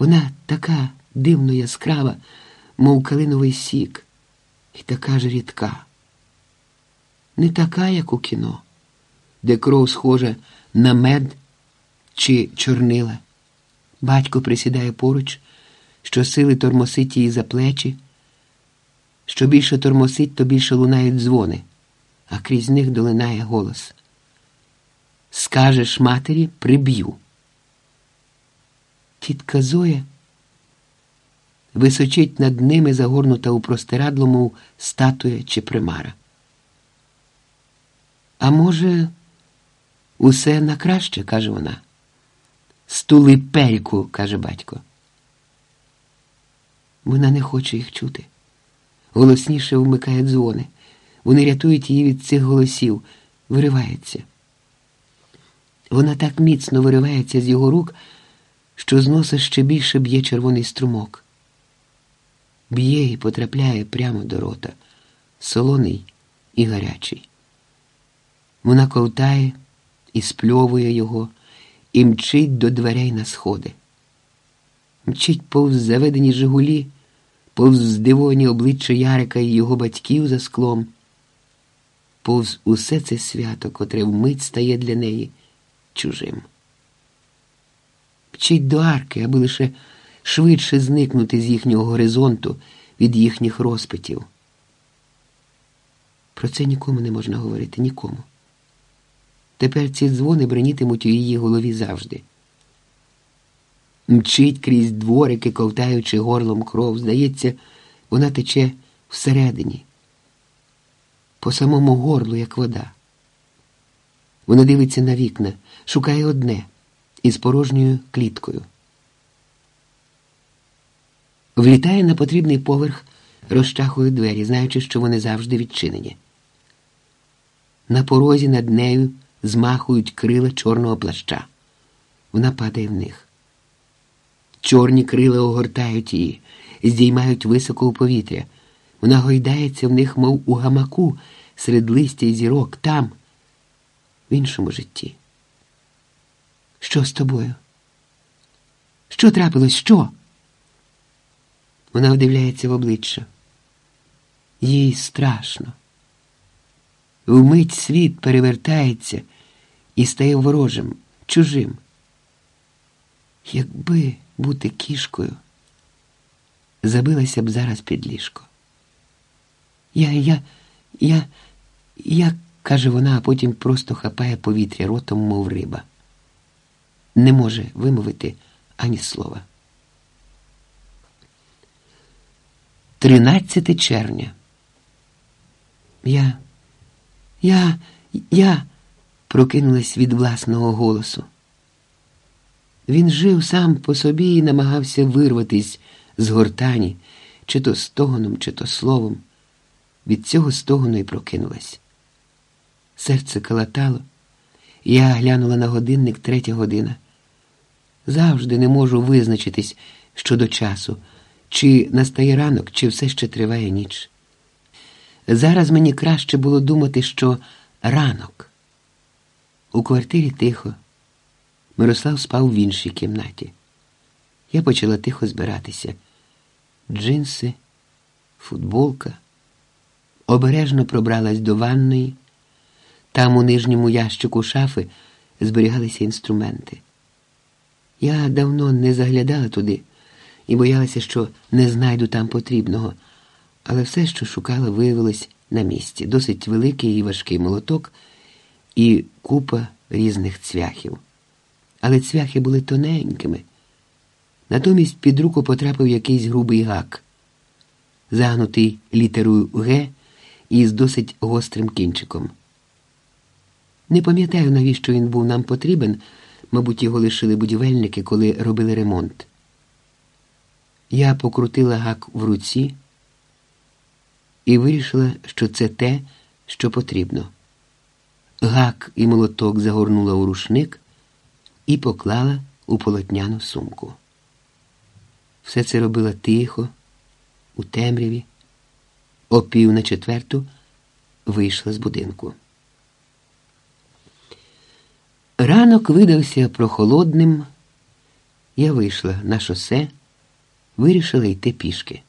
Вона така дивно яскрава, мов калиновий сік, і така ж рідка. Не така, як у кіно, де кров схожа на мед чи чорнила. Батько присідає поруч, що сили тормосить її за плечі. Що більше тормосить, то більше лунають дзвони, а крізь них долинає голос. Скажеш матері, приб'ю. Тітка Зоя височить над ними загорнута у простирадло, мов статуя чи примара. А може, усе на краще, каже вона. Стули пельку, каже батько. Вона не хоче їх чути. Голосніше вмикає дзвони. Вони рятують її від цих голосів, виривається. Вона так міцно виривається з його рук, що з носа ще більше б'є червоний струмок. Б'є і потрапляє прямо до рота, солоний і гарячий. Вона ковтає і спльовує його, і мчить до дверей на сходи. Мчить повз заведені Жигулі, повз здивовані обличчя Ярика і його батьків за склом, повз усе це свято, котре вмить стає для неї чужим. Мчить до арки, аби лише швидше зникнути з їхнього горизонту від їхніх розпитів. Про це нікому не можна говорити, нікому. Тепер ці дзвони бренітимуть у її голові завжди. Мчить крізь дворики, ковтаючи горлом кров. Здається, вона тече всередині, по самому горлу, як вода. Вона дивиться на вікна, шукає одне із порожньою кліткою. Влітає на потрібний поверх, розчахує двері, знаючи, що вони завжди відчинені. На порозі над нею змахують крила чорного плаща. Вона падає в них. Чорні крила огортають її, здіймають високо у повітря. Вона гойдається в них, мов у гамаку, серед листя й зірок, там, в іншому житті. Що з тобою? Що трапилось? Що? Вона вдивляється в обличчя. Їй страшно. Вмить світ перевертається і стає ворожим, чужим. Якби бути кішкою, забилася б зараз під ліжко. Я, я, я, я, каже вона, а потім просто хапає повітря ротом, мов риба. Не може вимовити ані слова. 13 червня. Я, я, я прокинулась від власного голосу. Він жив сам по собі і намагався вирватись з гортані, чи то стогоном, чи то словом. Від цього стогону й прокинулась. Серце калатало, я глянула на годинник третя година. Завжди не можу визначитись щодо часу, чи настає ранок, чи все ще триває ніч. Зараз мені краще було думати, що ранок. У квартирі тихо. Мирослав спав в іншій кімнаті. Я почала тихо збиратися. Джинси, футболка. Обережно пробралась до ванної. Там у нижньому ящику шафи зберігалися інструменти. Я давно не заглядала туди і боялася, що не знайду там потрібного, але все, що шукала, виявилось на місці. Досить великий і важкий молоток і купа різних цвяхів. Але цвяхи були тоненькими. Натомість під руку потрапив якийсь грубий гак, загнутий літерою Г із досить гострим кінчиком. Не пам'ятаю, навіщо він був нам потрібен, мабуть, його лишили будівельники, коли робили ремонт. Я покрутила гак в руці і вирішила, що це те, що потрібно. Гак і молоток загорнула у рушник і поклала у полотняну сумку. Все це робила тихо, у темряві, о пів на четверту вийшла з будинку. Ранок видався прохолодним. Я вийшла на шосе, вирішила йти пішки.